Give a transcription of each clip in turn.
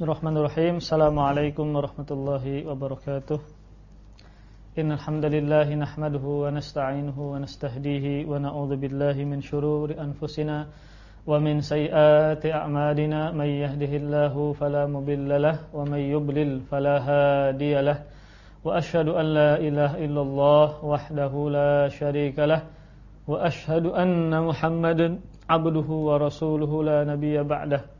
Bismillahirrahmanirrahim. Assalamualaikum warahmatullahi wabarakatuh. Innal hamdalillah nahmaduhu wa nasta'inuhu wa nastahdihi wa na'udzu billahi min shururi anfusina wa min sayyiati a'malina may yahdihillahu fala mudilla lahu wa may yudlil fala hadiya lahu. Wa ashhadu an la ilaha illallah wahdahu la syarika lahu wa ashhadu anna Muhammadan abduhu wa rasuluhu la nabiyya ba'dahu.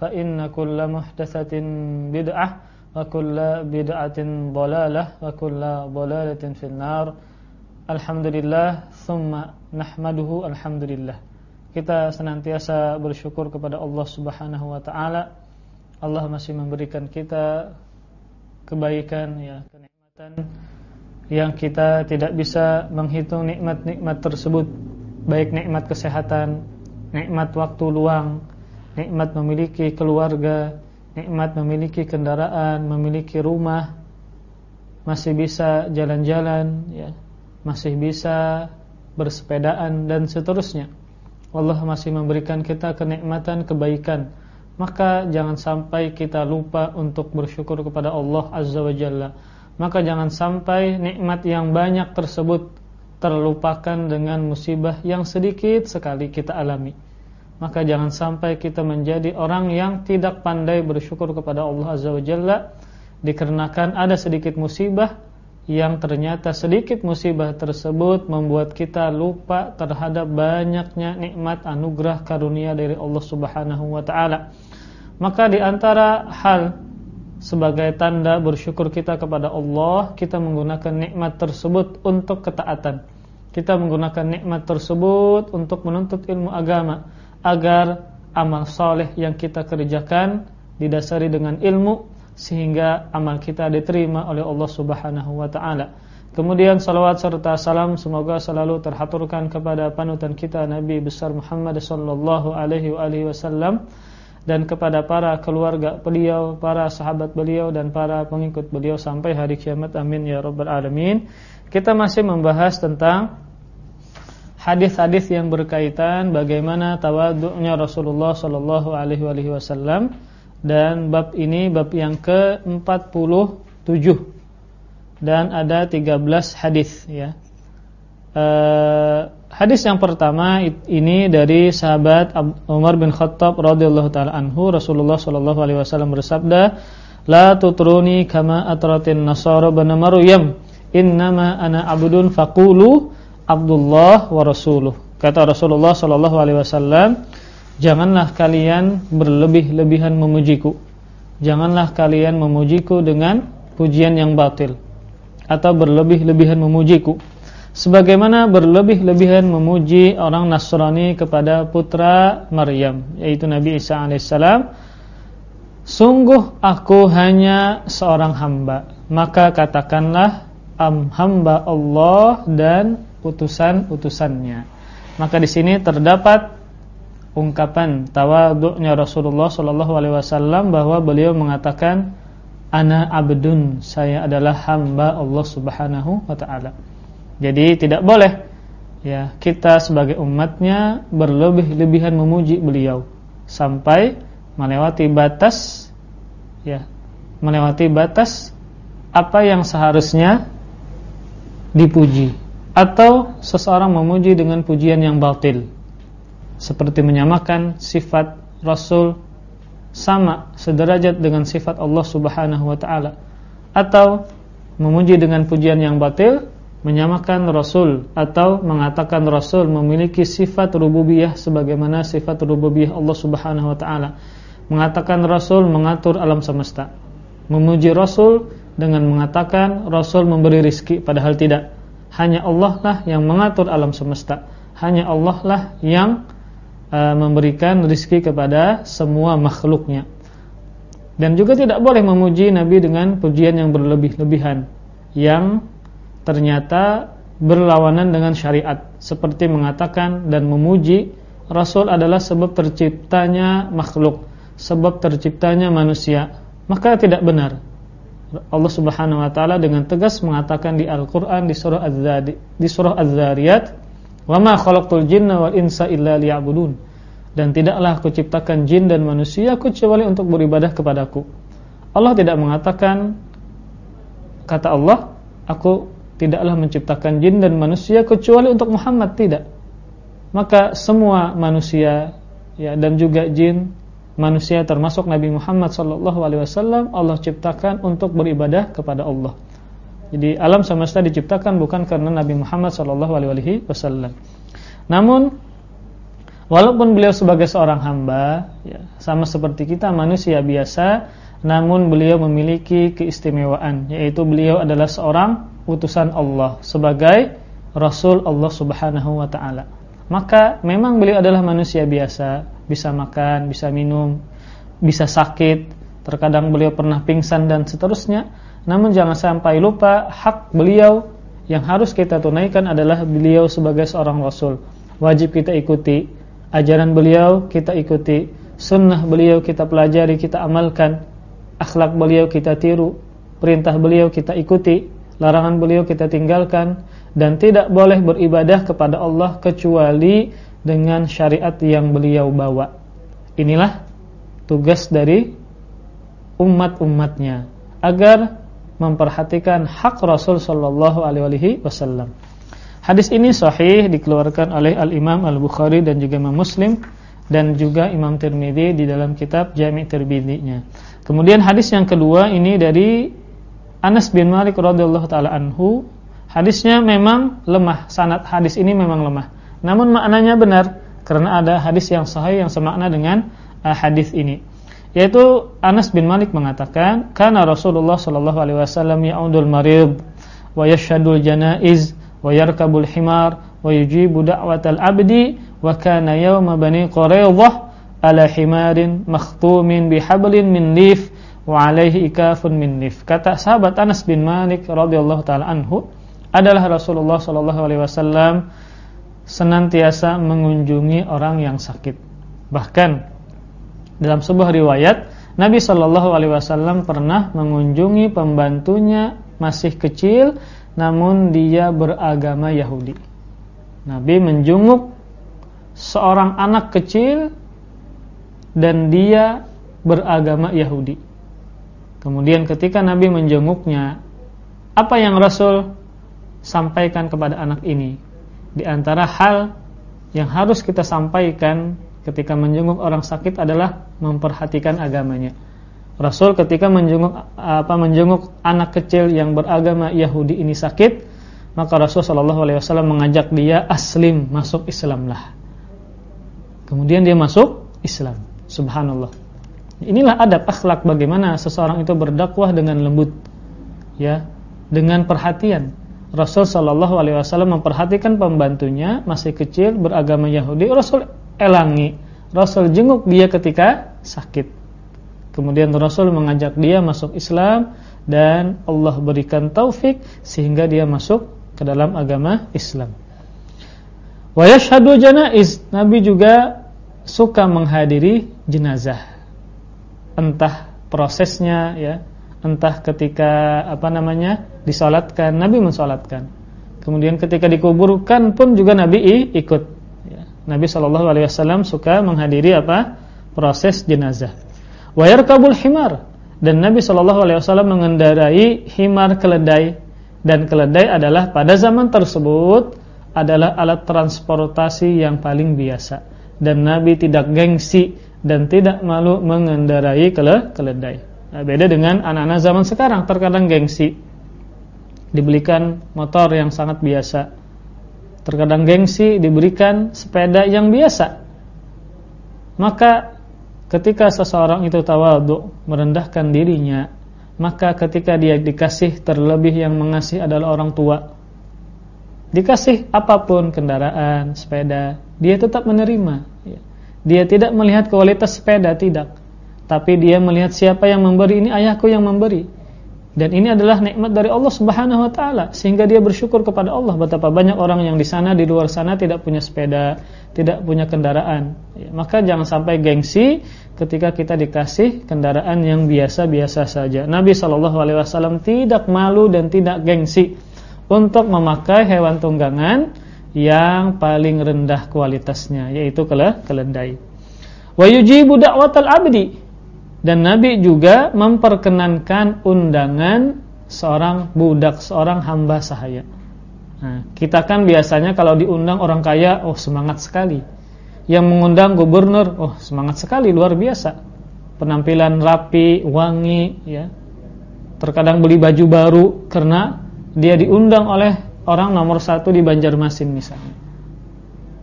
فإن كل محدثة بدعة وكل بدعة ضلالة وكل ضلالة في النار Alhamdulillah Thumma nahmaduhu Alhamdulillah Kita senantiasa bersyukur kepada Allah subhanahu wa ta'ala Allah masih memberikan kita Kebaikan ya Kenikmatan Yang kita tidak bisa menghitung nikmat-nikmat tersebut Baik nikmat kesehatan Nikmat waktu luang nikmat memiliki keluarga, nikmat memiliki kendaraan, memiliki rumah, masih bisa jalan-jalan, ya, masih bisa bersepedaan dan seterusnya. Allah masih memberikan kita kenikmatan kebaikan. Maka jangan sampai kita lupa untuk bersyukur kepada Allah Azza wa Jalla. Maka jangan sampai nikmat yang banyak tersebut terlupakan dengan musibah yang sedikit sekali kita alami maka jangan sampai kita menjadi orang yang tidak pandai bersyukur kepada Allah Azza wa Jalla dikarenakan ada sedikit musibah yang ternyata sedikit musibah tersebut membuat kita lupa terhadap banyaknya nikmat anugerah karunia dari Allah Subhanahu wa taala. Maka di antara hal sebagai tanda bersyukur kita kepada Allah, kita menggunakan nikmat tersebut untuk ketaatan. Kita menggunakan nikmat tersebut untuk menuntut ilmu agama agar amal soleh yang kita kerjakan didasari dengan ilmu sehingga amal kita diterima oleh Allah Subhanahu wa taala. Kemudian salawat serta salam semoga selalu terhaturkan kepada panutan kita Nabi besar Muhammad sallallahu alaihi wasallam dan kepada para keluarga beliau, para sahabat beliau dan para pengikut beliau sampai hari kiamat. Amin ya rabbal alamin. Kita masih membahas tentang hadis-hadis yang berkaitan bagaimana tawaduknya Rasulullah Shallallahu Alaihi Wasallam. Dan bab ini bab yang ke 47 dan ada 13 hadis ya. Uh, hadis yang pertama ini dari sahabat Umar bin Khattab radhiyallahu taala anhu. Rasulullah sallallahu alaihi wasallam bersabda la tutruni kama atratin nasara bani maryam. Innama ana abdun faqulu Abdullah wa rasuluh. Kata Rasulullah sallallahu alaihi wasallam, janganlah kalian berlebih-lebihan memujiku. Janganlah kalian memujiku dengan pujian yang batil atau berlebih-lebihan memujiku. Sebagaimana berlebih-lebihan memuji orang Nasrani kepada putra Maryam, yaitu Nabi Isa alaihissalam. Sungguh aku hanya seorang hamba, maka katakanlah am hamba Allah dan utusan-utusannya. Maka di sini terdapat ungkapan tawaduknya Rasulullah Shallallahu alaihi wasallam bahwa beliau mengatakan ana abdun, saya adalah hamba Allah Subhanahu wa taala. Jadi tidak boleh ya kita sebagai umatnya berlebih-lebihan memuji beliau sampai melewati batas ya melewati batas apa yang seharusnya dipuji atau seseorang memuji dengan pujian yang batil seperti menyamakan sifat Rasul sama sederajat dengan sifat Allah Subhanahu wa taala atau memuji dengan pujian yang batil menyamakan Rasul atau mengatakan Rasul memiliki sifat rububiyah sebagaimana sifat rububiyah Allah Subhanahu wa taala. Mengatakan Rasul mengatur alam semesta. Memuji Rasul dengan mengatakan Rasul memberi rizki padahal tidak. Hanya Allah lah yang mengatur alam semesta. Hanya Allah lah yang uh, memberikan rizki kepada semua makhluknya. Dan juga tidak boleh memuji Nabi dengan pujian yang berlebih-lebihan yang ternyata berlawanan dengan syariat seperti mengatakan dan memuji Rasul adalah sebab terciptanya makhluk, sebab terciptanya manusia, maka tidak benar. Allah Subhanahu wa taala dengan tegas mengatakan di Al-Qur'an di surah Az-Zadi di surah Az-Zariyat, "Wa ma khalaqtul jinna wal insa illa liya'budun." Dan tidaklah aku ciptakan jin dan manusia kecuali untuk beribadah kepadaku. Allah tidak mengatakan kata Allah, aku tidaklah menciptakan jin dan manusia kecuali untuk Muhammad tidak. Maka semua manusia ya dan juga jin manusia termasuk Nabi Muhammad sallallahu alaihi wasallam Allah ciptakan untuk beribadah kepada Allah. Jadi alam semesta diciptakan bukan karena Nabi Muhammad sallallahu alaihi wasallam. Namun walaupun beliau sebagai seorang hamba ya, sama seperti kita manusia biasa namun beliau memiliki keistimewaan yaitu beliau adalah seorang utusan Allah sebagai Rasul Allah Subhanahu wa taala. Maka memang beliau adalah manusia biasa, bisa makan, bisa minum, bisa sakit, terkadang beliau pernah pingsan dan seterusnya. Namun jangan sampai lupa hak beliau yang harus kita tunaikan adalah beliau sebagai seorang rasul. Wajib kita ikuti. Ajaran beliau, kita ikuti. Sunnah beliau, kita pelajari, kita amalkan, akhlak beliau kita tiru, perintah beliau kita ikuti. Larangan beliau kita tinggalkan dan tidak boleh beribadah kepada Allah kecuali dengan syariat yang beliau bawa. Inilah tugas dari umat-umatnya agar memperhatikan hak Rasul sallallahu alaihi wasallam. Hadis ini sahih dikeluarkan oleh Al-Imam Al-Bukhari dan juga Imam Muslim dan juga Imam Tirmidzi di dalam kitab Jami' Tirmidzi-nya. Kemudian hadis yang kedua ini dari Anas bin Malik radhiyallahu taala anhu, hadisnya memang lemah, sanad hadis ini memang lemah. Namun maknanya benar karena ada hadis yang sahih yang semakna dengan uh, hadis ini. Yaitu Anas bin Malik mengatakan, "Kana Rasulullah sallallahu alaihi wasallam ya'udul marid wa yashhadul janaiz wa yarkabul himar wa yujibu da'watal abdi wa kana yawma bani Quraidah ala himarin makhtumin bihablin min lif wa alaihi ikafun min nif. Kata sahabat Anas bin Malik radhiyallahu taala anhu adalah Rasulullah sallallahu alaihi wasallam senantiasa mengunjungi orang yang sakit. Bahkan dalam sebuah riwayat Nabi sallallahu alaihi wasallam pernah mengunjungi pembantunya masih kecil namun dia beragama Yahudi. Nabi menjenguk seorang anak kecil dan dia beragama Yahudi. Kemudian ketika Nabi menjenguknya, apa yang Rasul sampaikan kepada anak ini? Di antara hal yang harus kita sampaikan ketika menjenguk orang sakit adalah memperhatikan agamanya. Rasul ketika menjenguk apa menjenguk anak kecil yang beragama Yahudi ini sakit, maka Rasul Shallallahu alaihi wasallam mengajak dia aslim, masuk Islamlah. Kemudian dia masuk Islam. Subhanallah. Inilah adab akhlak bagaimana seseorang itu berdakwah dengan lembut. Ya, dengan perhatian. Rasul sallallahu alaihi wasallam memperhatikan pembantunya masih kecil beragama Yahudi, Rasul elangi. Rasul jenguk dia ketika sakit. Kemudian Rasul mengajak dia masuk Islam dan Allah berikan taufik sehingga dia masuk ke dalam agama Islam. Wa janaiz, Nabi juga suka menghadiri jenazah entah prosesnya ya entah ketika apa namanya disolatkan Nabi mensolatkan. Kemudian ketika dikuburkan pun juga Nabi ikut. Ya. Nabi Wasallam suka menghadiri apa? Proses jenazah. Wayar kabul himar. Dan Nabi Wasallam mengendarai himar keledai. Dan keledai adalah pada zaman tersebut adalah alat transportasi yang paling biasa. Dan Nabi tidak gengsi dan tidak malu mengendarai keledai. Nah, beda dengan anak-anak zaman sekarang terkadang gengsi. Dibelikan motor yang sangat biasa. Terkadang gengsi diberikan sepeda yang biasa. Maka ketika seseorang itu tawadhu, merendahkan dirinya, maka ketika dia dikasih terlebih yang mengasih adalah orang tua. Dikasih apa pun kendaraan, sepeda, dia tetap menerima. Dia tidak melihat kualitas sepeda, tidak. Tapi dia melihat siapa yang memberi, ini ayahku yang memberi. Dan ini adalah nikmat dari Allah Subhanahu wa taala sehingga dia bersyukur kepada Allah betapa banyak orang yang di sana di luar sana tidak punya sepeda, tidak punya kendaraan. Ya, maka jangan sampai gengsi ketika kita dikasih kendaraan yang biasa-biasa saja. Nabi Shallallahu alaihi wasallam tidak malu dan tidak gengsi untuk memakai hewan tunggangan yang paling rendah kualitasnya yaitu keledai. Wa yujibu da'watal abdi dan Nabi juga memperkenankan undangan seorang budak, seorang hamba sahaya. Nah, kita kan biasanya kalau diundang orang kaya, oh semangat sekali. Yang mengundang gubernur, oh semangat sekali, luar biasa. Penampilan rapi, wangi, ya. Terkadang beli baju baru karena dia diundang oleh orang nomor satu di Banjarmasin misalnya.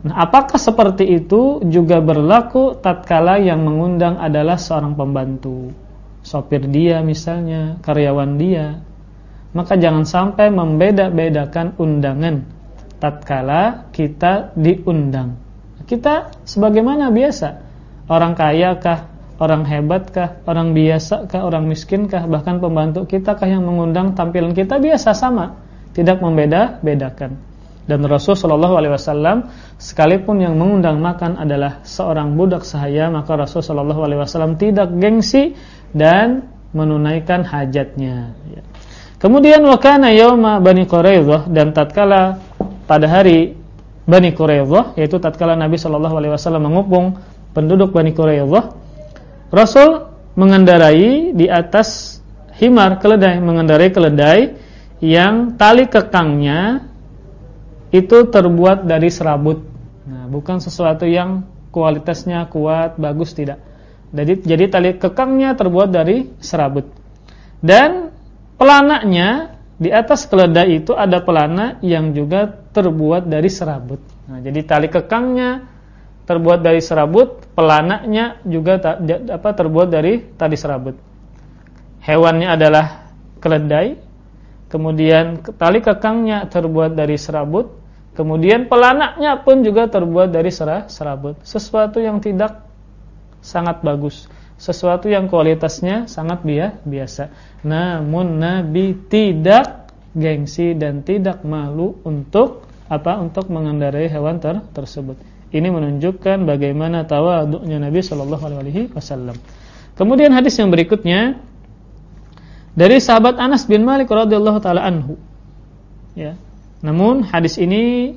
Nah, apakah seperti itu juga berlaku tatkala yang mengundang adalah seorang pembantu, sopir dia misalnya, karyawan dia? Maka jangan sampai membeda-bedakan undangan tatkala kita diundang. Kita sebagaimana biasa, orang kaya kah, orang hebat kah, orang biasa kah, orang miskin kah, bahkan pembantu kita kah yang mengundang tampilan kita biasa sama, tidak membeda-bedakan. Dan Rasul Shallallahu Alaihi Wasallam sekalipun yang mengundang makan adalah seorang budak sahaya, maka Rasul Shallallahu Alaihi Wasallam tidak gengsi dan menunaikan hajatnya. Ya. Kemudian wakana yauma bani Quraidah dan tatkala pada hari bani Quraidah yaitu tatkala Nabi Shallallahu Alaihi Wasallam mengupung penduduk bani Quraidah, Rasul mengendarai di atas himar keledai, mengendarai keledai yang tali kekangnya itu terbuat dari serabut. Nah, bukan sesuatu yang kualitasnya kuat, bagus tidak. Jadi jadi tali kekangnya terbuat dari serabut. Dan pelananya di atas keledai itu ada pelana yang juga terbuat dari serabut. Nah, jadi tali kekangnya terbuat dari serabut, pelananya juga apa terbuat dari tali serabut. Hewannya adalah keledai, kemudian tali kekangnya terbuat dari serabut, Kemudian pelanaknya pun juga terbuat dari serah serabut. Sesuatu yang tidak sangat bagus. Sesuatu yang kualitasnya sangat biasa. Namun Nabi tidak gengsi dan tidak malu untuk apa? Untuk mengendarai hewan ter tersebut. Ini menunjukkan bagaimana tawaduknya Nabi Shallallahu alaihi wasallam. Kemudian hadis yang berikutnya dari sahabat Anas bin Malik radhiyallahu taala anhu. Ya, namun hadis ini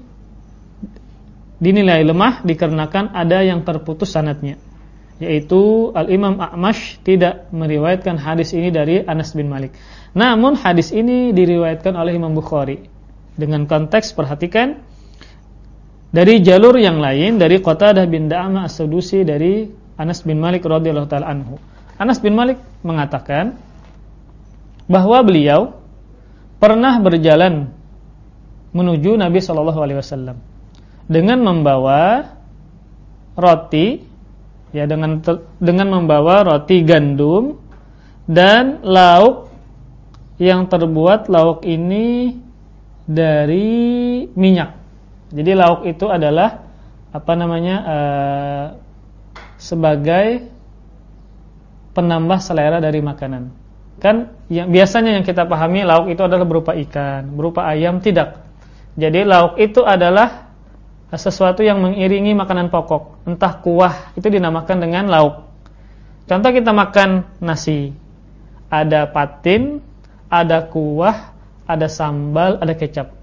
dinilai lemah dikarenakan ada yang terputus sanatnya yaitu Al-Imam A'mash tidak meriwayatkan hadis ini dari Anas bin Malik. Namun hadis ini diriwayatkan oleh Imam Bukhari. Dengan konteks perhatikan dari jalur yang lain dari Qatadah bin Da'amah As-Sadusi dari Anas bin Malik radhiyallahu taala anhu. Anas bin Malik mengatakan bahwa beliau pernah berjalan menuju Nabi Shallallahu Alaihi Wasallam dengan membawa roti, ya dengan dengan membawa roti gandum dan lauk yang terbuat lauk ini dari minyak. Jadi lauk itu adalah apa namanya uh, sebagai penambah selera dari makanan. Kan yang biasanya yang kita pahami lauk itu adalah berupa ikan, berupa ayam tidak. Jadi lauk itu adalah sesuatu yang mengiringi makanan pokok. Entah kuah itu dinamakan dengan lauk. Contoh kita makan nasi. Ada patin, ada kuah, ada sambal, ada kecap.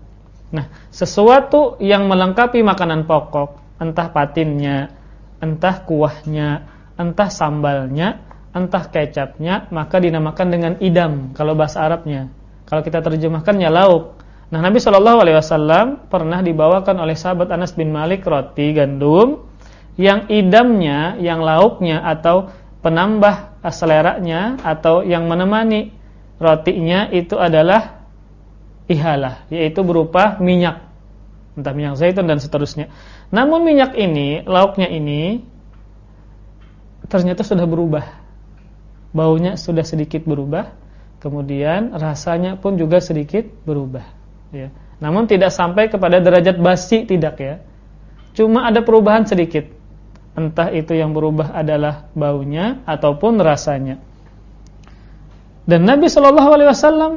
Nah, sesuatu yang melengkapi makanan pokok, entah patinnya, entah kuahnya, entah sambalnya, entah kecapnya, maka dinamakan dengan idam kalau bahasa Arabnya. Kalau kita terjemahkannya lauk. Nah, Nabi Shallallahu Alaihi Wasallam pernah dibawakan oleh sahabat Anas bin Malik roti gandum yang idamnya, yang lauknya atau penambah seleranya atau yang menemani rotinya itu adalah ihalah, yaitu berupa minyak. Entah minyak zaitun dan seterusnya. Namun minyak ini, lauknya ini ternyata sudah berubah. Baunya sudah sedikit berubah, kemudian rasanya pun juga sedikit berubah, ya. Namun tidak sampai kepada derajat basi tidak ya. Cuma ada perubahan sedikit. Entah itu yang berubah adalah baunya ataupun rasanya. Dan Nabi Shallallahu Alaihi Wasallam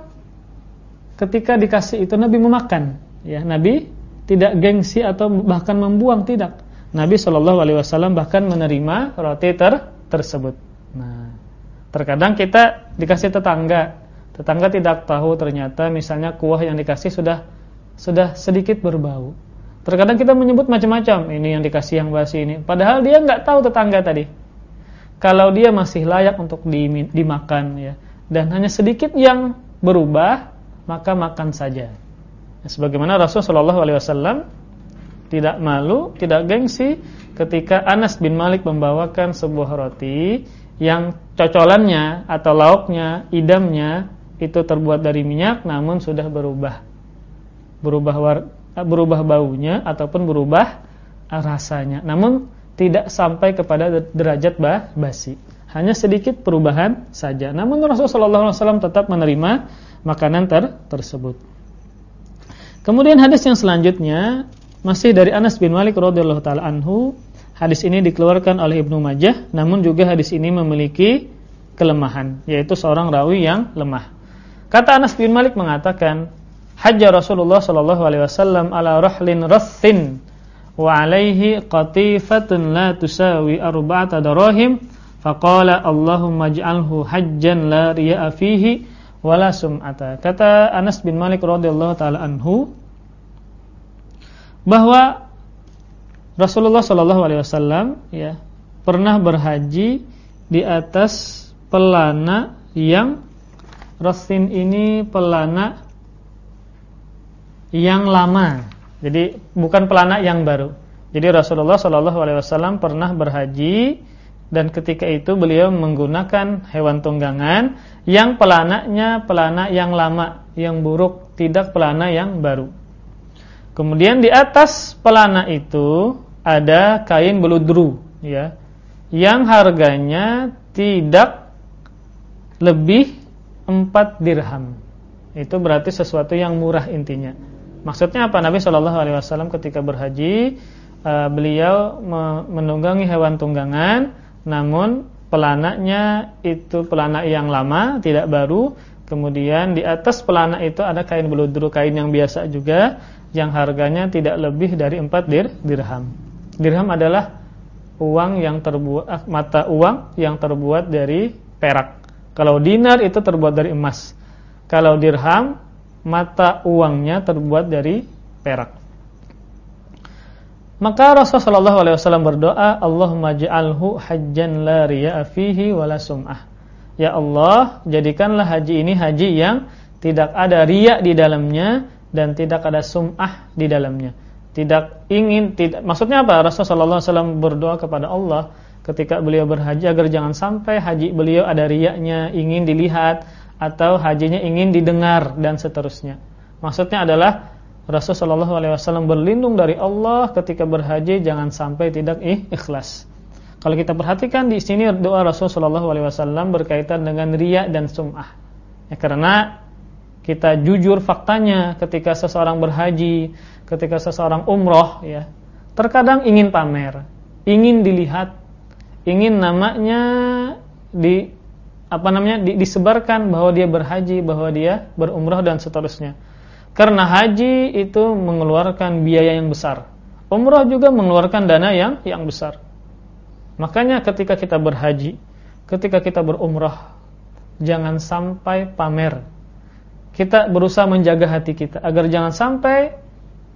ketika dikasih itu Nabi memakan, ya Nabi tidak gengsi atau bahkan membuang tidak. Nabi Shallallahu Alaihi Wasallam bahkan menerima roti ter tersebut. Nah, terkadang kita dikasih tetangga, tetangga tidak tahu ternyata misalnya kuah yang dikasih sudah sudah sedikit berbau. Terkadang kita menyebut macam-macam, ini yang dikasih yang basi ini. Padahal dia nggak tahu tetangga tadi. Kalau dia masih layak untuk dimakan ya, dan hanya sedikit yang berubah, maka makan saja. Ya, sebagaimana Rasulullah SAW tidak malu, tidak gengsi ketika Anas bin Malik membawakan sebuah roti yang cocolannya atau lauknya, idamnya itu terbuat dari minyak namun sudah berubah. Berubah berubah baunya ataupun berubah rasanya. Namun tidak sampai kepada derajat bah, basi. Hanya sedikit perubahan saja. Namun Rasulullah SAW tetap menerima makanan ter tersebut. Kemudian hadis yang selanjutnya masih dari Anas bin Malik radhiyallahu taala anhu. Hadis ini dikeluarkan oleh Ibnu Majah, namun juga hadis ini memiliki kelemahan, yaitu seorang rawi yang lemah. Kata Anas bin Malik mengatakan, hajja Rasulullah sallallahu alaihi wasallam ala rahlin rathin wa alaihi qatifatun la tusawi arba'ata darahim faqala Allahumma ij'alhu hajjan la riya'a fihi wala sum'ata kata Anas bin Malik radhiyallahu taala anhu bahwa Rasulullah sallallahu alaihi wasallam ya pernah berhaji di atas pelana yang Rasin ini pelana yang lama. Jadi bukan pelana yang baru. Jadi Rasulullah Shallallahu Alaihi Wasallam pernah berhaji dan ketika itu beliau menggunakan hewan tunggangan yang pelananya pelana yang lama, yang buruk, tidak pelana yang baru. Kemudian di atas pelana itu ada kain beludru, ya, yang harganya tidak lebih 4 dirham. Itu berarti sesuatu yang murah intinya. Maksudnya apa? Nabi Shallallahu Alaihi Wasallam ketika berhaji uh, beliau menunggangi hewan tunggangan, namun pelananya itu pelana yang lama, tidak baru. Kemudian di atas pelana itu ada kain beludru, kain yang biasa juga, yang harganya tidak lebih dari 4 dir, dirham. Dirham adalah uang yang terbuat mata uang yang terbuat dari perak. Kalau dinar itu terbuat dari emas. Kalau dirham mata uangnya terbuat dari perak. Maka Rasulullah SAW berdoa, Allahumma ja'alhu hajjan la riya'a fihi wala sum'ah. Ya Allah, jadikanlah haji ini haji yang tidak ada riya di dalamnya dan tidak ada sum'ah di dalamnya. Tidak ingin, tidak maksudnya apa? Rasulullah SAW berdoa kepada Allah ketika beliau berhaji agar jangan sampai haji beliau ada riyaknya, ingin dilihat atau hajinya ingin didengar dan seterusnya. Maksudnya adalah Rasulullah SAW berlindung dari Allah ketika berhaji jangan sampai tidak ikhlas. Kalau kita perhatikan di sini doa Rasulullah SAW berkaitan dengan riya dan sum'ah. Ya, karena kita jujur faktanya ketika seseorang berhaji, ketika seseorang umroh, ya terkadang ingin pamer, ingin dilihat, ingin namanya di apa namanya di, disebarkan bahwa dia berhaji, bahwa dia berumrah dan seterusnya. Karena haji itu mengeluarkan biaya yang besar. Umrah juga mengeluarkan dana yang yang besar. Makanya ketika kita berhaji, ketika kita berumrah, jangan sampai pamer. Kita berusaha menjaga hati kita agar jangan sampai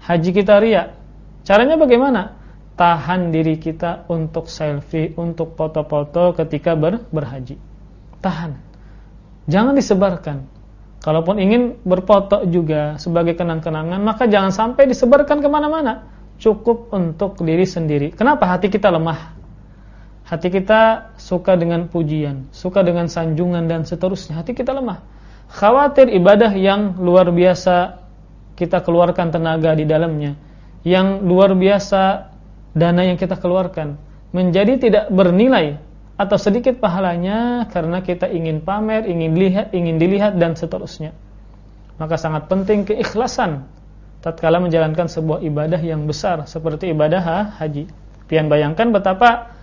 haji kita ria. Caranya bagaimana? Tahan diri kita untuk selfie, untuk foto-foto ketika ber, berhaji tahan. Jangan disebarkan. Kalaupun ingin berfoto juga sebagai kenang-kenangan, maka jangan sampai disebarkan ke mana-mana. Cukup untuk diri sendiri. Kenapa hati kita lemah? Hati kita suka dengan pujian, suka dengan sanjungan dan seterusnya. Hati kita lemah. Khawatir ibadah yang luar biasa kita keluarkan tenaga di dalamnya, yang luar biasa dana yang kita keluarkan menjadi tidak bernilai atau sedikit pahalanya karena kita ingin pamer, ingin lihat, ingin dilihat dan seterusnya. Maka sangat penting keikhlasan tatkala menjalankan sebuah ibadah yang besar seperti ibadah haji. Pian bayangkan betapa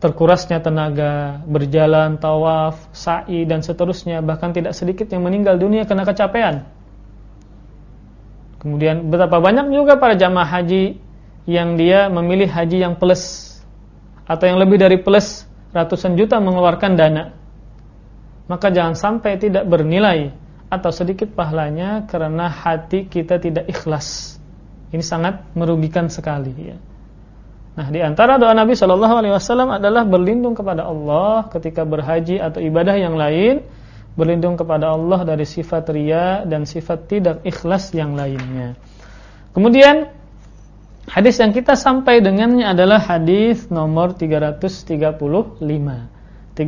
terkurasnya tenaga, berjalan, tawaf, sa'i dan seterusnya, bahkan tidak sedikit yang meninggal dunia karena kecapean. Kemudian betapa banyak juga para jamaah haji yang dia memilih haji yang plus atau yang lebih dari plus ratusan juta mengeluarkan dana. Maka jangan sampai tidak bernilai atau sedikit pahalanya karena hati kita tidak ikhlas. Ini sangat merugikan sekali ya. Nah, di antara doa Nabi Shallallahu alaihi wasallam adalah berlindung kepada Allah ketika berhaji atau ibadah yang lain, berlindung kepada Allah dari sifat ria dan sifat tidak ikhlas yang lainnya. Kemudian hadis yang kita sampai dengannya adalah hadis nomor 335. 335.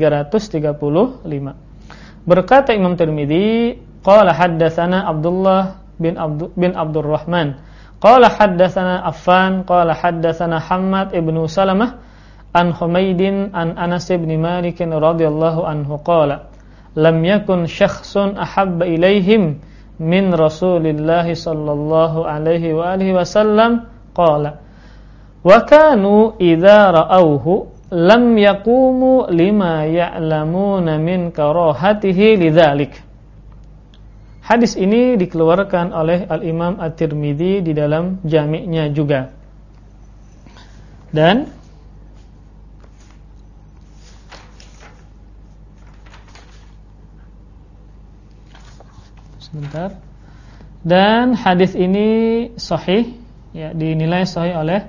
Berkata Imam Tirmizi, qala haddatsana Abdullah bin Abdul bin Abdurrahman Qala haddatsana Affan qala haddatsana Hammad ibnu Salamah an Humaidin an Anas bin Malik radhiyallahu anhu qala lam yakun syakhsun ahabba ilaihim min Rasulillah sallallahu alaihi wa alihi wasallam qala wa kanu idza ra'awhu lam yaqumu lima ya'lamuna min karahatihi lidzalik Hadis ini dikeluarkan oleh Al-Imam At-Tirmidzi di dalam jami'nya juga. Dan sebentar. Dan hadis ini sahih ya dinilai sahih oleh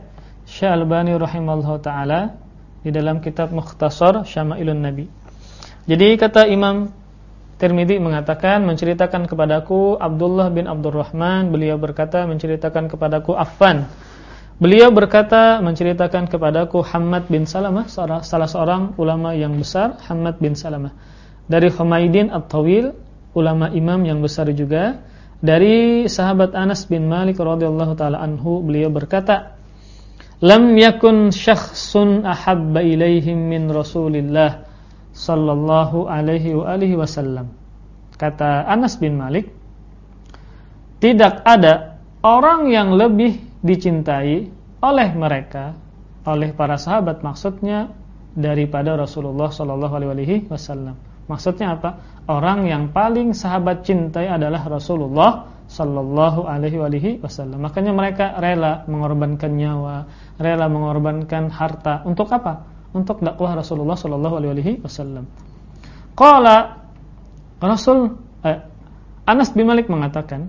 Syalbani rahimahullah taala di dalam kitab Mukhtasar Syama'ilun Nabi. Jadi kata Imam Tirmidzi mengatakan menceritakan kepadaku Abdullah bin Abdurrahman beliau berkata menceritakan kepadaku Affan beliau berkata menceritakan kepadaku Hamad bin Salamah salah seorang ulama yang besar Hamad bin Salamah dari Humaidin At-Tawil ulama imam yang besar juga dari sahabat Anas bin Malik radhiyallahu taala anhu beliau berkata lam yakun syakhsun ahabba ilaihim min Rasulillah sallallahu alaihi wa alihi wasallam. Kata Anas bin Malik, tidak ada orang yang lebih dicintai oleh mereka, oleh para sahabat maksudnya daripada Rasulullah sallallahu alaihi wasallam. Maksudnya apa? Orang yang paling sahabat cintai adalah Rasulullah sallallahu alaihi wasallam. Makanya mereka rela mengorbankan nyawa, rela mengorbankan harta untuk apa? untuk dakwah Rasulullah sallallahu alaihi wasallam. Qala Rasul eh, Anas bin Malik mengatakan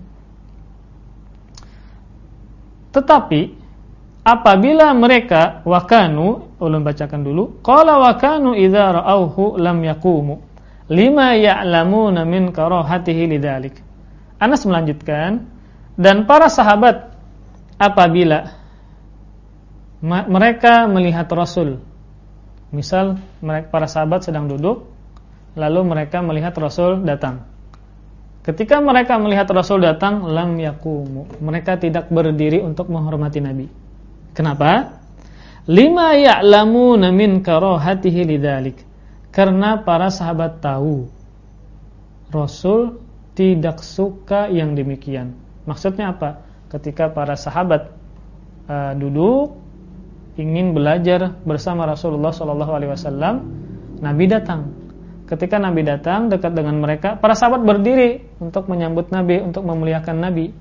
tetapi apabila mereka wakanu ulun bacakan dulu qala wakanu idza ra'awhu lam yaqumu lima ya'lamuna min karahatihi lidzalik Anas melanjutkan dan para sahabat apabila mereka melihat Rasul Misal mereka para sahabat sedang duduk lalu mereka melihat Rasul datang. Ketika mereka melihat Rasul datang, lam yakumu. Mereka tidak berdiri untuk menghormati Nabi. Kenapa? Lima ya'lamuna min karahatihi lidzalik. Karena para sahabat tahu Rasul tidak suka yang demikian. Maksudnya apa? Ketika para sahabat uh, duduk ingin belajar bersama Rasulullah Wasallam, Nabi datang. Ketika Nabi datang dekat dengan mereka, para sahabat berdiri untuk menyambut Nabi, untuk memuliakan Nabi.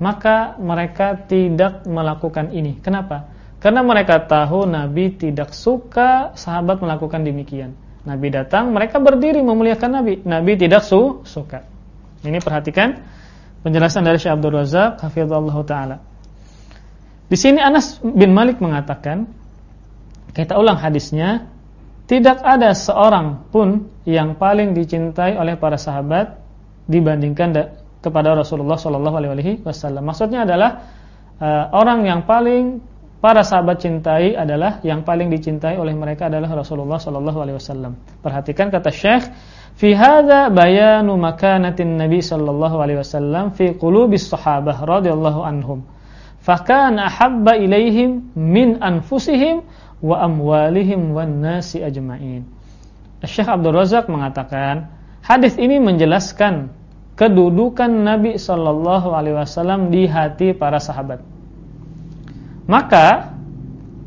Maka mereka tidak melakukan ini. Kenapa? Karena mereka tahu Nabi tidak suka sahabat melakukan demikian. Nabi datang, mereka berdiri memuliakan Nabi. Nabi tidak su suka. Ini perhatikan penjelasan dari Syekh Abdul Razak, hafizallahu taala. Di sini Anas bin Malik mengatakan, kita ulang hadisnya, tidak ada seorang pun yang paling dicintai oleh para sahabat dibandingkan kepada Rasulullah Shallallahu Alaihi Wasallam. Maksudnya adalah uh, orang yang paling para sahabat cintai adalah yang paling dicintai oleh mereka adalah Rasulullah sallallahu alaihi wasallam. Perhatikan kata Syekh, fi hadza bayanu makanatin Nabi sallallahu alaihi wasallam fi qulubis sahabah radhiyallahu anhum. Fakana ahabba ilaihim min anfusihim wa amwalihim wan nasi ajmain. Syekh Abdul Razak mengatakan, hadis ini menjelaskan kedudukan Nabi sallallahu alaihi wasallam di hati para sahabat. Maka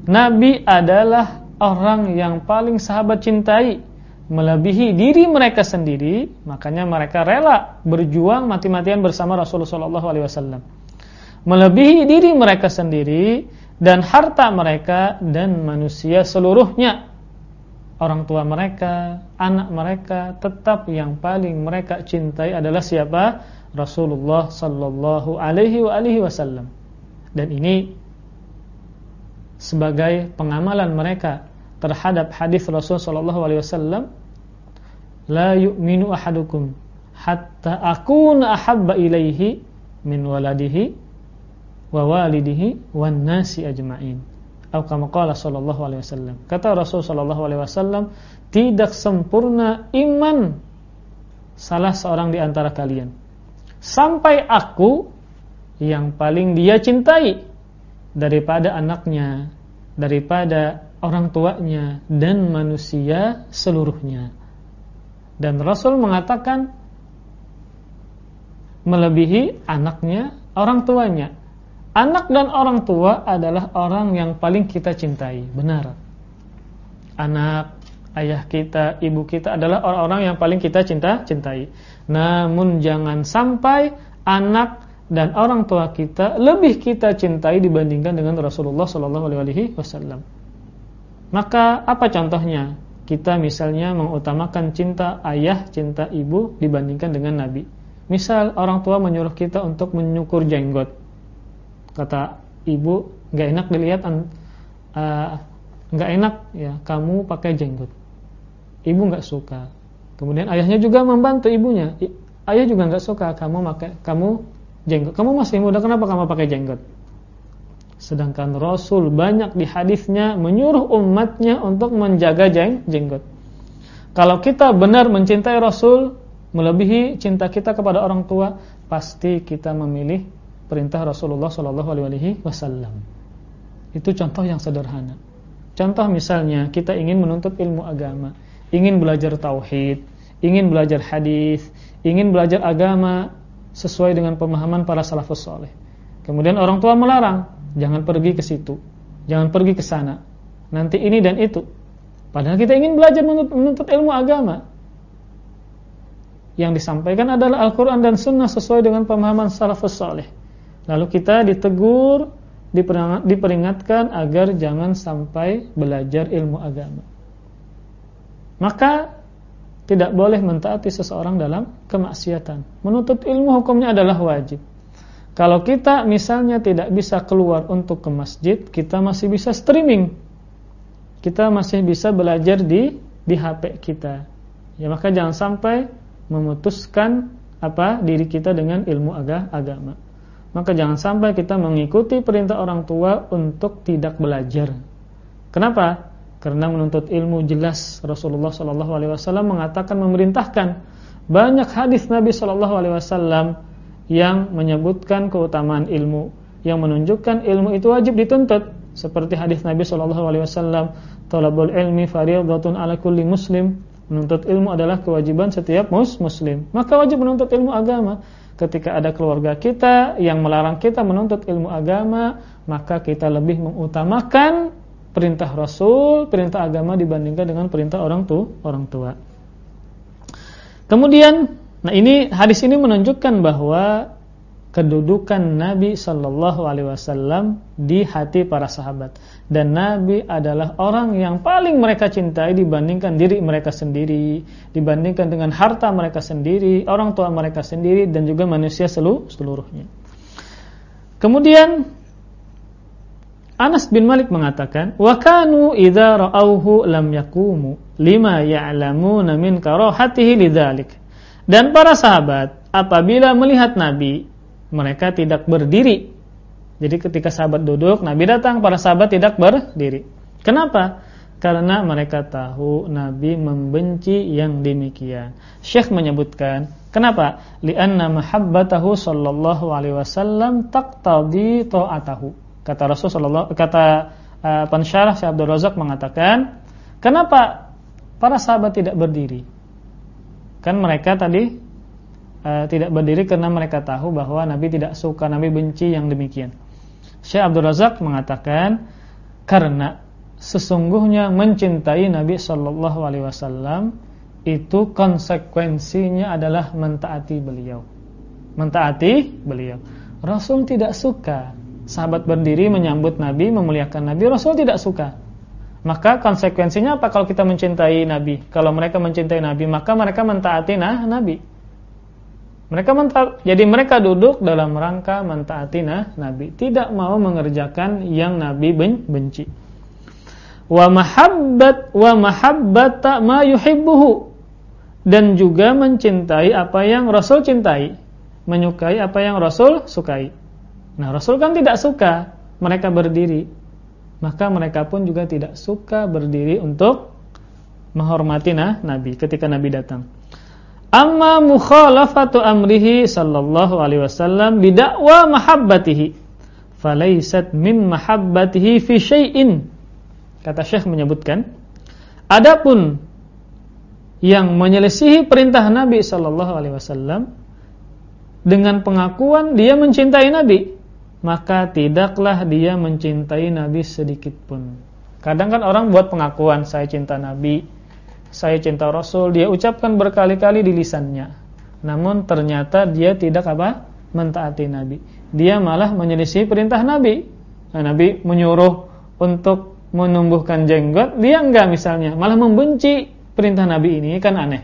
Nabi adalah orang yang paling sahabat cintai melebihi diri mereka sendiri, makanya mereka rela berjuang mati-matian bersama Rasulullah sallallahu alaihi wasallam. Melebihi diri mereka sendiri dan harta mereka dan manusia seluruhnya. Orang tua mereka, anak mereka, tetap yang paling mereka cintai adalah siapa? Rasulullah sallallahu alaihi wasallam. Dan ini sebagai pengamalan mereka terhadap hadis Rasul sallallahu alaihi wasallam la yu'minu ahadukum hatta akuna ahabba ilaihi min waladihi wa walidihi wan nasi ajmain. Atau kama qala sallallahu alaihi wasallam. Kata Rasul sallallahu alaihi wasallam tidak sempurna iman salah seorang di antara kalian. Sampai aku yang paling dia cintai daripada anaknya, daripada orang tuanya dan manusia seluruhnya. Dan Rasul mengatakan melebihi anaknya, orang tuanya. Anak dan orang tua adalah orang yang paling kita cintai, benar. Anak, ayah kita, ibu kita adalah orang-orang yang paling kita cinta cintai. Namun jangan sampai anak dan orang tua kita lebih kita cintai dibandingkan dengan Rasulullah Shallallahu Alaihi Wasallam. Maka apa contohnya? Kita misalnya mengutamakan cinta ayah, cinta ibu dibandingkan dengan Nabi. Misal orang tua menyuruh kita untuk menyukur jenggot. Kata ibu, nggak enak dilihat, uh, nggak enak ya kamu pakai jenggot. Ibu nggak suka. Kemudian ayahnya juga membantu ibunya. Ayah juga nggak suka kamu pakai kamu jenggot. Kamu masih muda, kenapa kamu pakai jenggot? Sedangkan Rasul banyak di hadisnya menyuruh umatnya untuk menjaga jeng jenggot. Kalau kita benar mencintai Rasul, melebihi cinta kita kepada orang tua, pasti kita memilih perintah Rasulullah Shallallahu Alaihi Wasallam. Itu contoh yang sederhana. Contoh misalnya kita ingin menuntut ilmu agama, ingin belajar tauhid, ingin belajar hadis, ingin belajar agama sesuai dengan pemahaman para salafus soleh. Kemudian orang tua melarang, jangan pergi ke situ, jangan pergi ke sana. Nanti ini dan itu. Padahal kita ingin belajar menuntut, ilmu agama. Yang disampaikan adalah Al-Quran dan Sunnah sesuai dengan pemahaman salafus soleh. Lalu kita ditegur, diperingatkan agar jangan sampai belajar ilmu agama. Maka tidak boleh mentaati seseorang dalam kemaksiatan. Menuntut ilmu hukumnya adalah wajib. Kalau kita misalnya tidak bisa keluar untuk ke masjid, kita masih bisa streaming. Kita masih bisa belajar di di HP kita. Ya maka jangan sampai memutuskan apa diri kita dengan ilmu agama. Maka jangan sampai kita mengikuti perintah orang tua untuk tidak belajar. Kenapa? Karena menuntut ilmu jelas Rasulullah Shallallahu Alaihi Wasallam mengatakan memerintahkan banyak hadis Nabi Shallallahu Alaihi Wasallam yang menyebutkan keutamaan ilmu, yang menunjukkan ilmu itu wajib dituntut. Seperti hadis Nabi Shallallahu Alaihi Wasallam, "Talabul ilmi fardhatun ala kulli muslim." Menuntut ilmu adalah kewajiban setiap mus muslim. Maka wajib menuntut ilmu agama. Ketika ada keluarga kita yang melarang kita menuntut ilmu agama, maka kita lebih mengutamakan perintah Rasul, perintah agama dibandingkan dengan perintah orang tua, orang tua. Kemudian, nah ini hadis ini menunjukkan bahwa kedudukan Nabi Shallallahu Alaihi Wasallam di hati para sahabat dan Nabi adalah orang yang paling mereka cintai dibandingkan diri mereka sendiri, dibandingkan dengan harta mereka sendiri, orang tua mereka sendiri dan juga manusia seluruhnya. Kemudian Anas bin Malik mengatakan, "Wa kanu idza ra'awhu lam yakumu lima ya'lamuna min karahatihi lidzalik." Dan para sahabat apabila melihat Nabi, mereka tidak berdiri Jadi ketika sahabat duduk, Nabi datang, para sahabat tidak berdiri. Kenapa? Karena mereka tahu Nabi membenci yang demikian. Syekh menyebutkan, kenapa? Lianna mahabbatahu sallallahu alaihi wasallam taqtadi ta'atahu. Kata Rasulullah kata uh, pensyarah Syekh Abdul Razak mengatakan, kenapa para sahabat tidak berdiri? Kan mereka tadi uh, tidak berdiri karena mereka tahu bahwa Nabi tidak suka, Nabi benci yang demikian. Syekh Abdul Razak mengatakan karena sesungguhnya mencintai Nabi Shallallahu Alaihi Wasallam itu konsekuensinya adalah mentaati beliau, mentaati beliau. Rasul tidak suka sahabat berdiri menyambut Nabi, memuliakan Nabi. Rasul tidak suka. Maka konsekuensinya apa kalau kita mencintai Nabi? Kalau mereka mencintai Nabi, maka mereka mentaati nah Nabi. Mereka mentaat, jadi mereka duduk dalam rangka mentaati nah, Nabi, tidak mau mengerjakan yang Nabi benci. Wa mahabbat wa mahabbata ma yuhibbuhu dan juga mencintai apa yang Rasul cintai, menyukai apa yang Rasul sukai. Nah, Rasul kan tidak suka mereka berdiri. Maka mereka pun juga tidak suka berdiri untuk menghormati nah, Nabi ketika Nabi datang. Amma mukhalafatu amrihi sallallahu alaihi wasallam bidakwa mahabbatihi falaysat min mahabbatihi fi syai'in. Kata Syekh menyebutkan, adapun yang menyelisihi perintah Nabi sallallahu alaihi wasallam dengan pengakuan dia mencintai Nabi, maka tidaklah dia mencintai Nabi sedikit pun. Kadang kan orang buat pengakuan saya cinta Nabi, saya cinta Rasul, dia ucapkan berkali-kali di lisannya. Namun ternyata dia tidak apa? mentaati Nabi. Dia malah menyelisih perintah Nabi. Nah, Nabi menyuruh untuk menumbuhkan jenggot, dia enggak misalnya, malah membenci perintah Nabi ini kan aneh.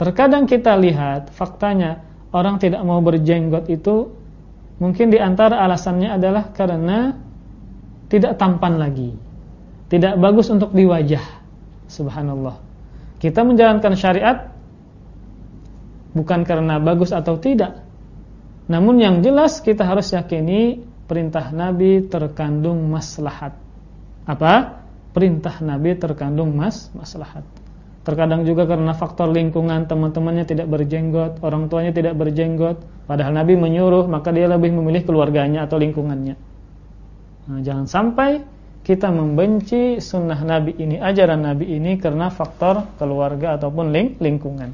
Terkadang kita lihat faktanya orang tidak mau berjenggot itu mungkin di antara alasannya adalah karena tidak tampan lagi. Tidak bagus untuk di wajah Subhanallah. Kita menjalankan syariat bukan karena bagus atau tidak. Namun yang jelas kita harus yakini perintah Nabi terkandung maslahat. Apa? Perintah Nabi terkandung mas maslahat. Terkadang juga karena faktor lingkungan teman-temannya tidak berjenggot, orang tuanya tidak berjenggot, padahal Nabi menyuruh, maka dia lebih memilih keluarganya atau lingkungannya. Nah, jangan sampai kita membenci sunnah Nabi ini, ajaran Nabi ini karena faktor keluarga ataupun ling lingkungan.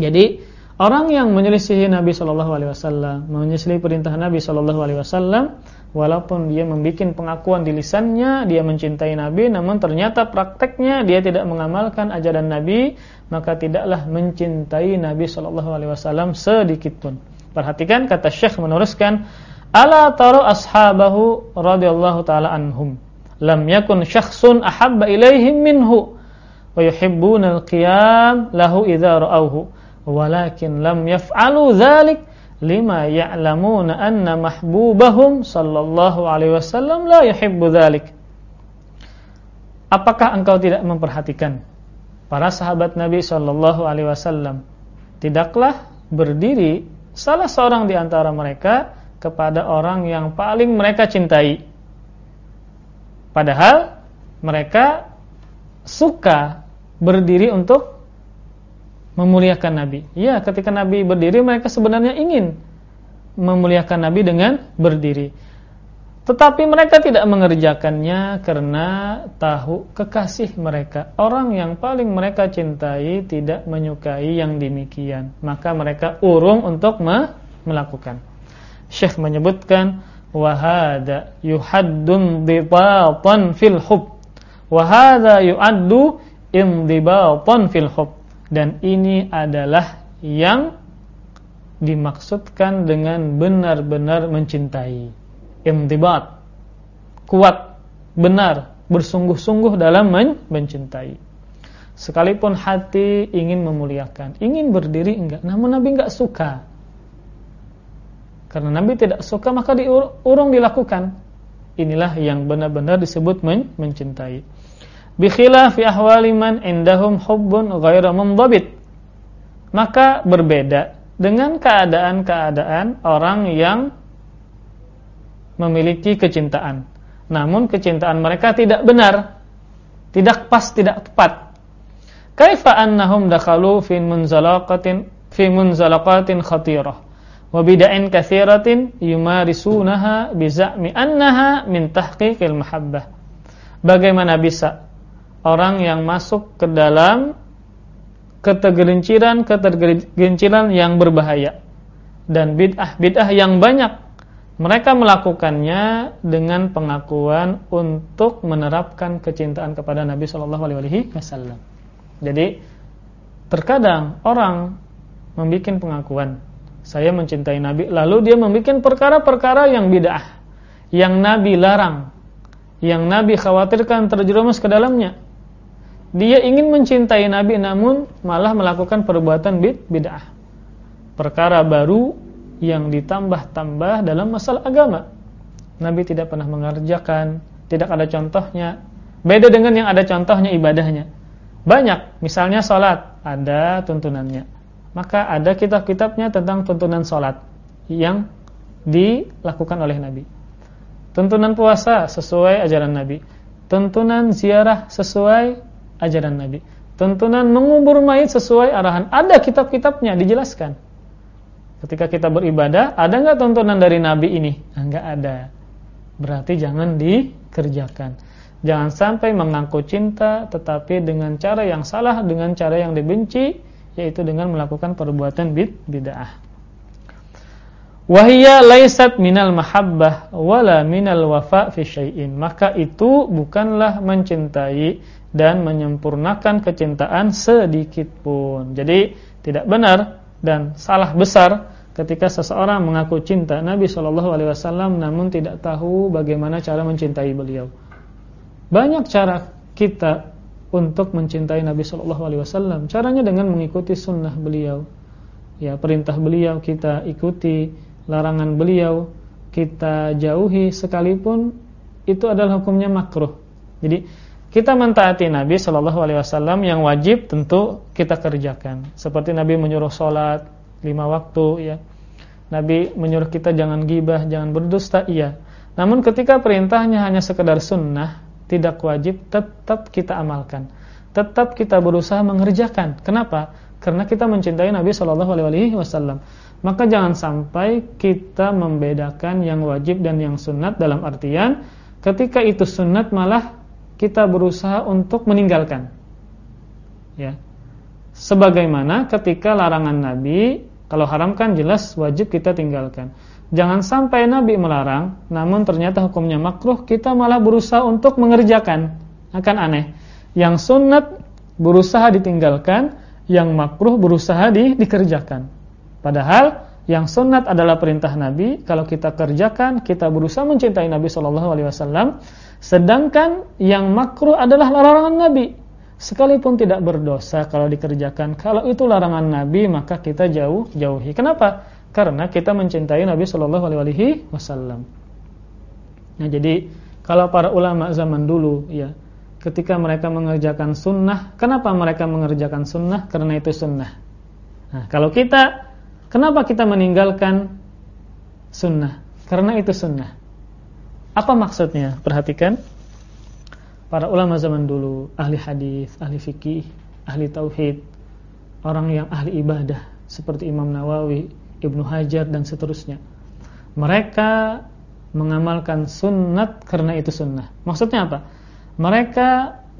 Jadi orang yang menyelisihi Nabi Shallallahu Alaihi Wasallam, menyelisihi perintah Nabi Shallallahu Alaihi Wasallam, walaupun dia membuat pengakuan di lisannya, dia mencintai Nabi, namun ternyata prakteknya dia tidak mengamalkan ajaran Nabi, maka tidaklah mencintai Nabi Shallallahu Alaihi Wasallam sedikit pun. Perhatikan kata Syekh meneruskan Ala taru ashabahu radhiyallahu taala anhum. Lam yakun syakhsun ahabba ilaihim minhu. Wa yuhibbuna al-qiyam lahu idza ra'awhu. Walakin lam yaf'alu dzalik lima ya'lamuna anna mahbubahum sallallahu alaihi wasallam la yuhibbu dzalik Apakah engkau tidak memperhatikan para sahabat Nabi sallallahu alaihi wasallam tidaklah berdiri salah seorang di antara mereka kepada orang yang paling mereka cintai. Padahal mereka suka berdiri untuk memuliakan Nabi. Ya, ketika Nabi berdiri mereka sebenarnya ingin memuliakan Nabi dengan berdiri. Tetapi mereka tidak mengerjakannya karena tahu kekasih mereka. Orang yang paling mereka cintai tidak menyukai yang demikian. Maka mereka urung untuk melakukan. Syekh menyebutkan wahada yuhaddun dibatan fil hub wahada yuaddu indibatan fil hub dan ini adalah yang dimaksudkan dengan benar-benar mencintai. Imdibat kuat. Benar. Bersungguh-sungguh dalam mencintai. Sekalipun hati ingin memuliakan ingin berdiri enggak namun Nabi enggak suka. Karena Nabi tidak suka maka diurung dilakukan. Inilah yang benar-benar disebut men mencintai. Bi khilafi ahwali man indahum hubbun ghairu mundhabit. Maka berbeda dengan keadaan-keadaan orang yang memiliki kecintaan. Namun kecintaan mereka tidak benar, tidak pas, tidak tepat. Kaifa annahum dakhalu fi munzalaqatin fi munzalaqatin khatirah wa bid'ain katsiratin yumarisunaha bi za'mi annaha min tahqiqil mahabbah. Bagaimana bisa orang yang masuk ke dalam ketergelinciran-ketergelinciran yang berbahaya dan bid'ah-bid'ah yang banyak mereka melakukannya dengan pengakuan untuk menerapkan kecintaan kepada Nabi Shallallahu Alaihi Wasallam. Jadi terkadang orang membuat pengakuan saya mencintai Nabi, lalu dia membuat perkara-perkara yang bid'ah, yang Nabi larang, yang Nabi khawatirkan terjerumus ke dalamnya. Dia ingin mencintai Nabi namun malah melakukan perbuatan bid'ah. Perkara baru yang ditambah-tambah dalam masalah agama. Nabi tidak pernah mengerjakan, tidak ada contohnya. Beda dengan yang ada contohnya ibadahnya. Banyak, misalnya sholat, ada tuntunannya. Maka ada kitab-kitabnya tentang tuntunan sholat yang dilakukan oleh Nabi. Tuntunan puasa sesuai ajaran Nabi. Tuntunan ziarah sesuai ajaran Nabi. Tuntunan mengubur mayit sesuai arahan. Ada kitab-kitabnya dijelaskan. Ketika kita beribadah, ada nggak tuntunan dari Nabi ini? Enggak nah, ada. Berarti jangan dikerjakan. Jangan sampai mengaku cinta tetapi dengan cara yang salah, dengan cara yang dibenci, yaitu dengan melakukan perbuatan bid bid'ah. Wahia laisat minal mahabbah wala minal wafa fi syai'in. Maka itu bukanlah mencintai dan menyempurnakan kecintaan sedikit pun. Jadi tidak benar dan salah besar ketika seseorang mengaku cinta Nabi Shallallahu Alaihi Wasallam namun tidak tahu bagaimana cara mencintai beliau. Banyak cara kita untuk mencintai Nabi Shallallahu Alaihi Wasallam. Caranya dengan mengikuti sunnah beliau, ya perintah beliau kita ikuti, larangan beliau kita jauhi sekalipun itu adalah hukumnya makruh. Jadi kita mentaati Nabi Shallallahu Alaihi Wasallam yang wajib tentu kita kerjakan. Seperti Nabi menyuruh sholat lima waktu, ya. Nabi menyuruh kita jangan gibah, jangan berdusta, iya. Namun ketika perintahnya hanya sekedar sunnah, tidak wajib, tetap kita amalkan. Tetap kita berusaha mengerjakan. Kenapa? Karena kita mencintai Nabi Shallallahu Alaihi Wasallam. Maka jangan sampai kita membedakan yang wajib dan yang sunat dalam artian ketika itu sunat malah kita berusaha untuk meninggalkan. Ya. Sebagaimana ketika larangan Nabi, kalau haram kan jelas wajib kita tinggalkan. Jangan sampai Nabi melarang, namun ternyata hukumnya makruh, kita malah berusaha untuk mengerjakan. Akan aneh. Yang sunat berusaha ditinggalkan, yang makruh berusaha di, dikerjakan. Padahal yang sunat adalah perintah Nabi, kalau kita kerjakan, kita berusaha mencintai Nabi Shallallahu alaihi wasallam Sedangkan yang makruh adalah larangan Nabi. Sekalipun tidak berdosa kalau dikerjakan, kalau itu larangan Nabi maka kita jauh jauhi. Kenapa? Karena kita mencintai Nabi Shallallahu Alaihi Wasallam. Nah jadi kalau para ulama zaman dulu ya ketika mereka mengerjakan sunnah, kenapa mereka mengerjakan sunnah? Karena itu sunnah. Nah kalau kita, kenapa kita meninggalkan sunnah? Karena itu sunnah. Apa maksudnya? Perhatikan. Para ulama zaman dulu, ahli hadis, ahli fikih, ahli tauhid, orang yang ahli ibadah seperti Imam Nawawi, Ibnu Hajar dan seterusnya. Mereka mengamalkan sunnat karena itu sunnah. Maksudnya apa? Mereka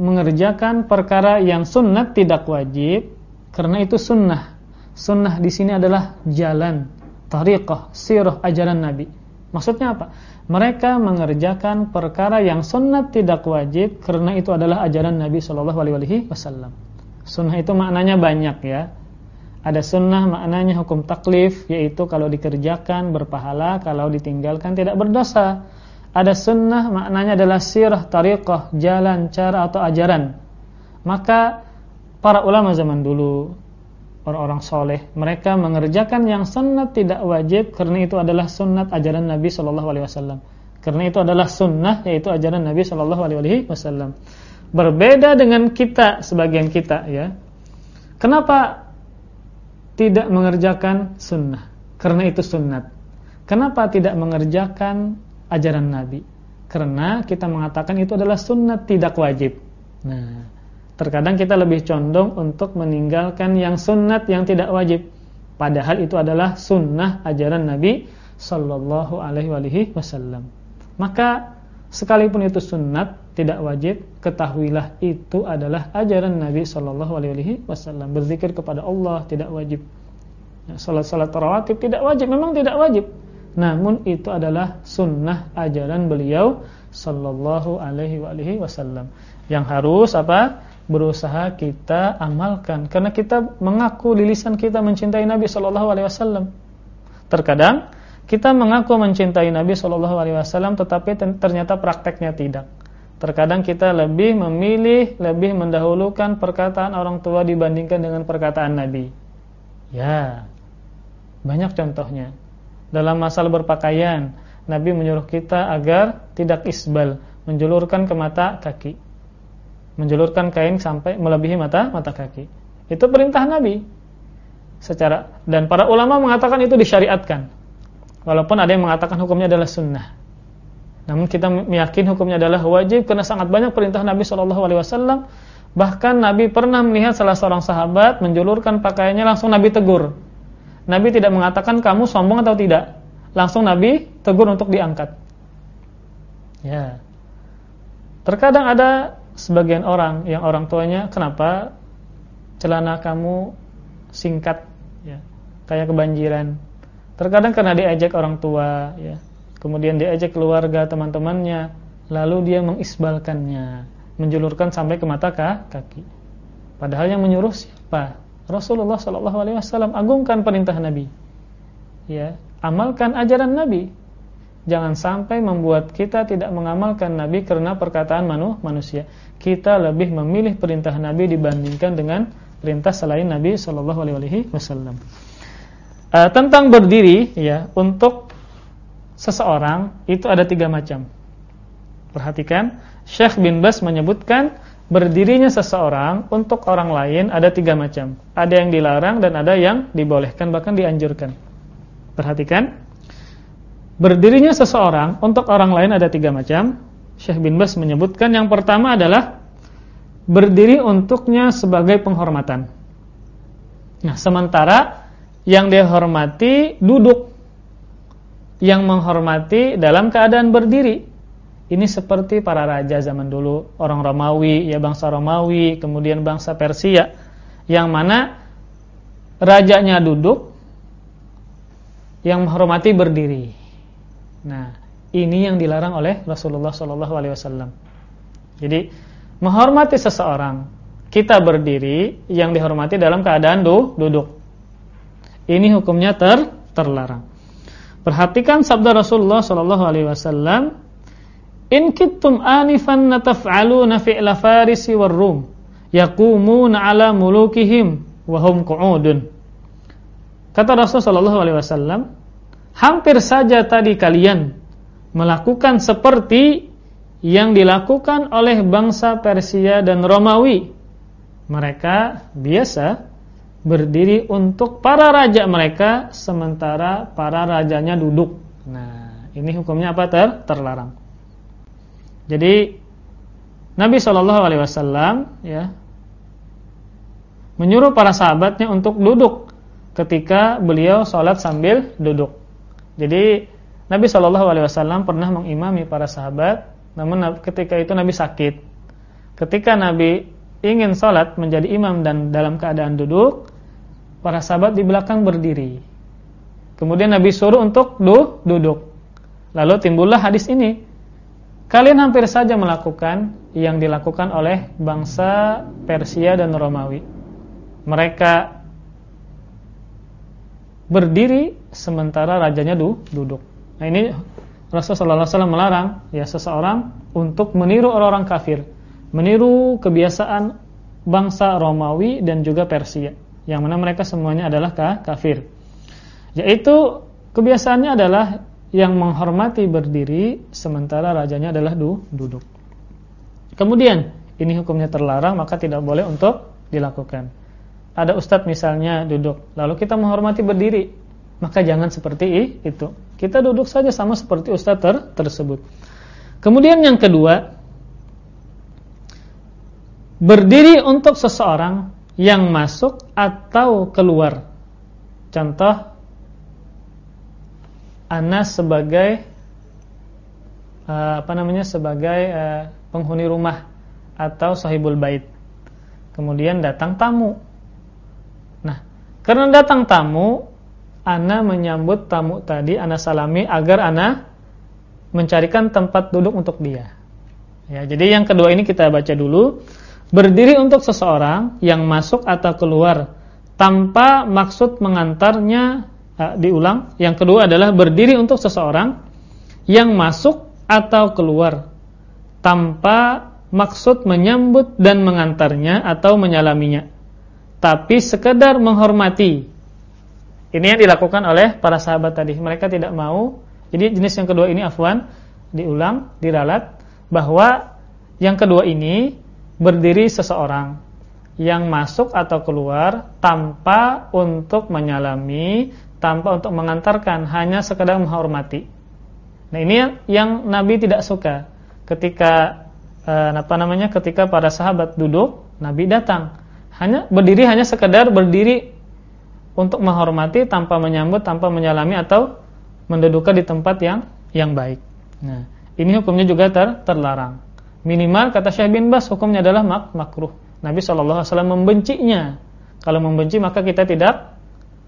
mengerjakan perkara yang sunnat tidak wajib karena itu sunnah. Sunnah di sini adalah jalan, tariqah, sirah ajaran Nabi. Maksudnya apa? Mereka mengerjakan perkara yang sunnah tidak wajib karena itu adalah ajaran Nabi Shallallahu Alaihi Wasallam. Sunnah itu maknanya banyak ya. Ada sunnah maknanya hukum taklif yaitu kalau dikerjakan berpahala, kalau ditinggalkan tidak berdosa. Ada sunnah maknanya adalah sirah, tariqah, jalan, cara atau ajaran. Maka para ulama zaman dulu orang-orang soleh. Mereka mengerjakan yang sunnah tidak wajib karena itu adalah sunnah ajaran Nabi Shallallahu Alaihi Wasallam. Karena itu adalah sunnah yaitu ajaran Nabi Shallallahu Alaihi Wasallam. Berbeda dengan kita sebagian kita ya. Kenapa tidak mengerjakan sunnah? Karena itu sunnat kenapa tidak mengerjakan ajaran Nabi. Karena kita mengatakan itu adalah sunnat tidak wajib. Nah, terkadang kita lebih condong untuk meninggalkan yang sunnat yang tidak wajib. Padahal itu adalah sunnah ajaran Nabi Sallallahu Alaihi Wasallam. Maka sekalipun itu sunnat tidak wajib, ketahuilah itu adalah ajaran Nabi Sallallahu Alaihi Wasallam. Berzikir kepada Allah tidak wajib. Salat-salat rawatib tidak wajib, memang tidak wajib namun itu adalah sunnah ajaran beliau sallallahu alaihi wasallam yang harus apa berusaha kita amalkan. Karena kita mengaku lisan kita mencintai Nabi sallallahu alaihi wasallam. Terkadang kita mengaku mencintai Nabi sallallahu alaihi wasallam tetapi ternyata prakteknya tidak. Terkadang kita lebih memilih lebih mendahulukan perkataan orang tua dibandingkan dengan perkataan Nabi. Ya banyak contohnya. Dalam masalah berpakaian, Nabi menyuruh kita agar tidak isbal, menjulurkan ke mata kaki. Menjulurkan kain sampai melebihi mata mata kaki. Itu perintah Nabi. Secara dan para ulama mengatakan itu disyariatkan. Walaupun ada yang mengatakan hukumnya adalah sunnah. Namun kita meyakini hukumnya adalah wajib karena sangat banyak perintah Nabi Shallallahu alaihi wasallam. Bahkan Nabi pernah melihat salah seorang sahabat menjulurkan pakaiannya langsung Nabi tegur. Nabi tidak mengatakan kamu sombong atau tidak. Langsung Nabi tegur untuk diangkat. Ya. Terkadang ada sebagian orang yang orang tuanya kenapa celana kamu singkat ya, kayak kebanjiran. Terkadang karena diajak orang tua ya. Kemudian diajak keluarga teman-temannya, lalu dia mengisbalkannya, menjulurkan sampai ke mata kaki. Padahal yang menyuruh siapa? Rasulullah Shallallahu Alaihi Wasallam agungkan perintah Nabi. Ya, amalkan ajaran Nabi. Jangan sampai membuat kita tidak mengamalkan Nabi karena perkataan manu, manusia. Kita lebih memilih perintah Nabi dibandingkan dengan perintah selain Nabi Shallallahu Alaihi Wasallam. Uh, tentang berdiri, ya, untuk seseorang itu ada tiga macam. Perhatikan, Syekh bin Bas menyebutkan berdirinya seseorang untuk orang lain ada tiga macam. Ada yang dilarang dan ada yang dibolehkan bahkan dianjurkan. Perhatikan. Berdirinya seseorang untuk orang lain ada tiga macam. Syekh bin Bas menyebutkan yang pertama adalah berdiri untuknya sebagai penghormatan. Nah, sementara yang dihormati duduk. Yang menghormati dalam keadaan berdiri ini seperti para raja zaman dulu, orang Romawi, ya bangsa Romawi, kemudian bangsa Persia, yang mana rajanya duduk, yang menghormati berdiri. Nah, ini yang dilarang oleh Rasulullah SAW. Jadi, menghormati seseorang, kita berdiri, yang dihormati dalam keadaan du, duduk. Ini hukumnya ter, terlarang. Perhatikan sabda Rasulullah SAW In kittum anifan nataf'aluna fi'la farisi war rum yaqumuna ala mulukihim wa hum qu'udun. Kata Rasulullah wasallam, hampir saja tadi kalian melakukan seperti yang dilakukan oleh bangsa Persia dan Romawi. Mereka biasa berdiri untuk para raja mereka sementara para rajanya duduk. Nah, ini hukumnya apa ter? Terlarang. Jadi Nabi Shallallahu Alaihi Wasallam ya menyuruh para sahabatnya untuk duduk ketika beliau sholat sambil duduk. Jadi Nabi Shallallahu Alaihi Wasallam pernah mengimami para sahabat, namun ketika itu Nabi sakit. Ketika Nabi ingin sholat menjadi imam dan dalam keadaan duduk, para sahabat di belakang berdiri. Kemudian Nabi suruh untuk du, duduk. Lalu timbullah hadis ini Kalian hampir saja melakukan yang dilakukan oleh bangsa Persia dan Romawi. Mereka berdiri sementara rajanya du duduk. Nah ini Rasulullah SAW melarang ya seseorang untuk meniru orang-orang kafir, meniru kebiasaan bangsa Romawi dan juga Persia, yang mana mereka semuanya adalah kafir. Yaitu kebiasaannya adalah yang menghormati berdiri sementara rajanya adalah du, duduk. Kemudian ini hukumnya terlarang maka tidak boleh untuk dilakukan. Ada ustadz misalnya duduk, lalu kita menghormati berdiri. Maka jangan seperti itu. Kita duduk saja sama seperti ustaz ter tersebut. Kemudian yang kedua, berdiri untuk seseorang yang masuk atau keluar. Contoh ana sebagai uh, apa namanya sebagai uh, penghuni rumah atau sahibul bait. Kemudian datang tamu. Nah, karena datang tamu, ana menyambut tamu tadi, ana salami agar ana mencarikan tempat duduk untuk dia. Ya, jadi yang kedua ini kita baca dulu. Berdiri untuk seseorang yang masuk atau keluar tanpa maksud mengantarnya uh, diulang. Yang kedua adalah berdiri untuk seseorang yang masuk atau keluar tanpa maksud menyambut dan mengantarnya atau menyalaminya. Tapi sekedar menghormati. Ini yang dilakukan oleh para sahabat tadi. Mereka tidak mau. Jadi jenis yang kedua ini afwan diulang, diralat bahwa yang kedua ini berdiri seseorang yang masuk atau keluar tanpa untuk menyalami, tanpa untuk mengantarkan, hanya sekedar menghormati. Nah, ini yang Nabi tidak suka. Ketika eh, apa namanya? Ketika para sahabat duduk, Nabi datang. Hanya berdiri hanya sekedar berdiri untuk menghormati tanpa menyambut, tanpa menyalami atau mendudukkan di tempat yang yang baik. Nah, ini hukumnya juga ter, terlarang. Minimal kata Syekh bin Bas hukumnya adalah mak makruh. Nabi SAW membencinya. Kalau membenci maka kita tidak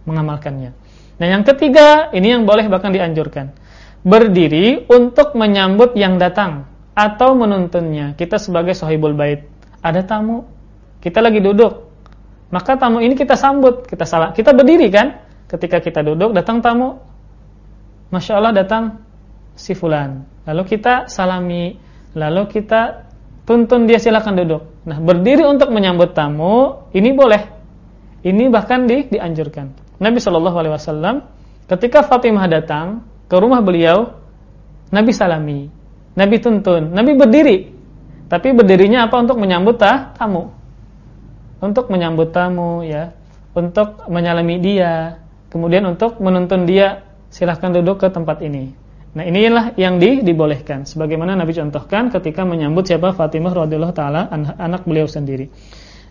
mengamalkannya. Nah yang ketiga ini yang boleh bahkan dianjurkan. Berdiri untuk menyambut yang datang atau menuntunnya. Kita sebagai sahibul bait. Ada tamu. Kita lagi duduk. Maka tamu ini kita sambut. Kita salah. Kita berdiri kan? Ketika kita duduk datang tamu. Masya Allah datang si fulan. Lalu kita salami lalu kita tuntun dia silakan duduk. Nah, berdiri untuk menyambut tamu ini boleh. Ini bahkan di, dianjurkan. Nabi Shallallahu alaihi wasallam ketika Fatimah datang ke rumah beliau, Nabi salami, Nabi tuntun, Nabi berdiri. Tapi berdirinya apa untuk menyambut tamu? Untuk menyambut tamu ya, untuk menyalami dia, kemudian untuk menuntun dia silahkan duduk ke tempat ini. Nah, inilah yang di, dibolehkan sebagaimana Nabi contohkan ketika menyambut siapa Fatimah radhiyallahu taala anak beliau sendiri.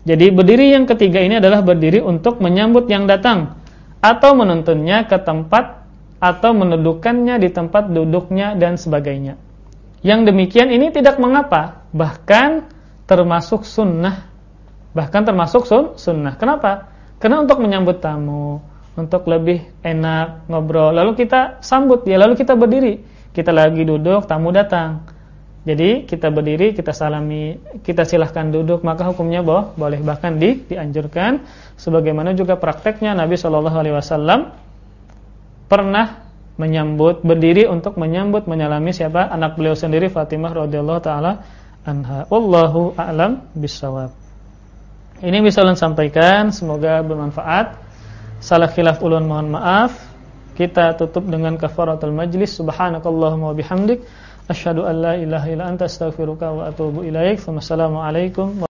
Jadi berdiri yang ketiga ini adalah berdiri untuk menyambut yang datang atau menuntunnya ke tempat atau mendudukannya di tempat duduknya dan sebagainya. Yang demikian ini tidak mengapa, bahkan termasuk sunnah. Bahkan termasuk sun, sunnah. Kenapa? Karena untuk menyambut tamu, untuk lebih enak ngobrol. Lalu kita sambut dia, lalu kita berdiri. Kita lagi duduk, tamu datang. Jadi kita berdiri, kita salami, kita silahkan duduk, maka hukumnya boh, boleh bahkan di, dianjurkan. Sebagaimana juga prakteknya Nabi Shallallahu Alaihi Wasallam pernah menyambut berdiri untuk menyambut menyalami siapa anak beliau sendiri Fatimah radhiyallahu taala anha. Wallahu a'lam bissawab. Ini bisa ulun sampaikan, semoga bermanfaat. Salah khilaf ulun mohon maaf. Kita tutup dengan kafaratul majlis. Subhanakallahumma wa bihamdik asyhadu an la ilaha illa anta astaghfiruka wa atubu ilaik. Wassalamualaikum